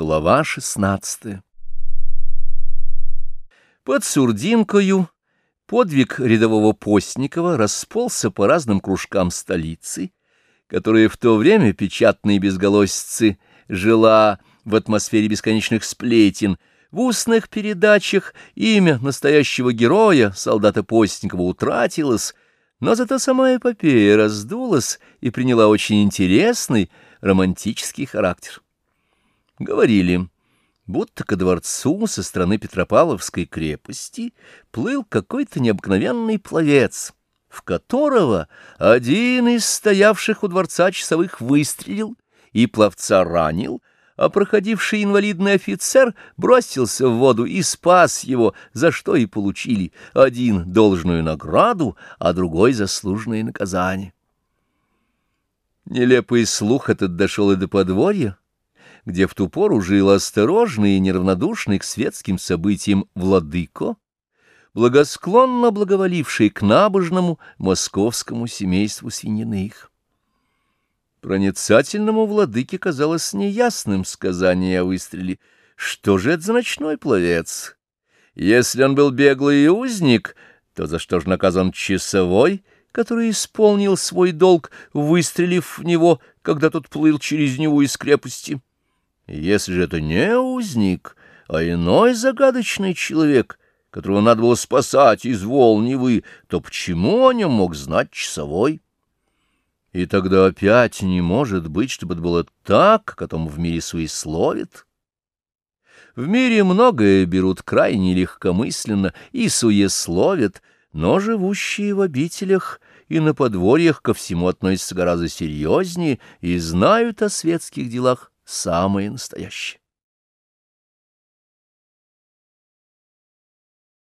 Глава шестнадцатая Под Сурдинкою подвиг рядового Постникова расползся по разным кружкам столицы, которая в то время, печатные безголосицы, жила в атмосфере бесконечных сплетен, в устных передачах имя настоящего героя, солдата Постникова, утратилось, но зато сама эпопея раздулась и приняла очень интересный романтический характер. Говорили, будто ко дворцу со стороны Петропавловской крепости плыл какой-то необыкновенный пловец, в которого один из стоявших у дворца часовых выстрелил и пловца ранил, а проходивший инвалидный офицер бросился в воду и спас его, за что и получили один должную награду, а другой заслуженное наказание. Нелепый слух этот дошел и до подворья, где в ту пору жил осторожный и неравнодушный к светским событиям владыко, благосклонно благоволивший к набожному московскому семейству свининых. Проницательному владыке казалось неясным сказание о выстреле. Что же это за ночной пловец? Если он был беглый узник, то за что же наказан часовой, который исполнил свой долг, выстрелив в него, когда тот плыл через него из крепости? Если же это не узник, а иной загадочный человек, которого надо было спасать из волн то почему о нем мог знать часовой? И тогда опять не может быть, чтобы это было так, как о том в мире суесловит. В мире многое берут крайне легкомысленно и суесловят, но живущие в обителях и на подворьях ко всему относятся гораздо серьезнее и знают о светских делах самое настоящее.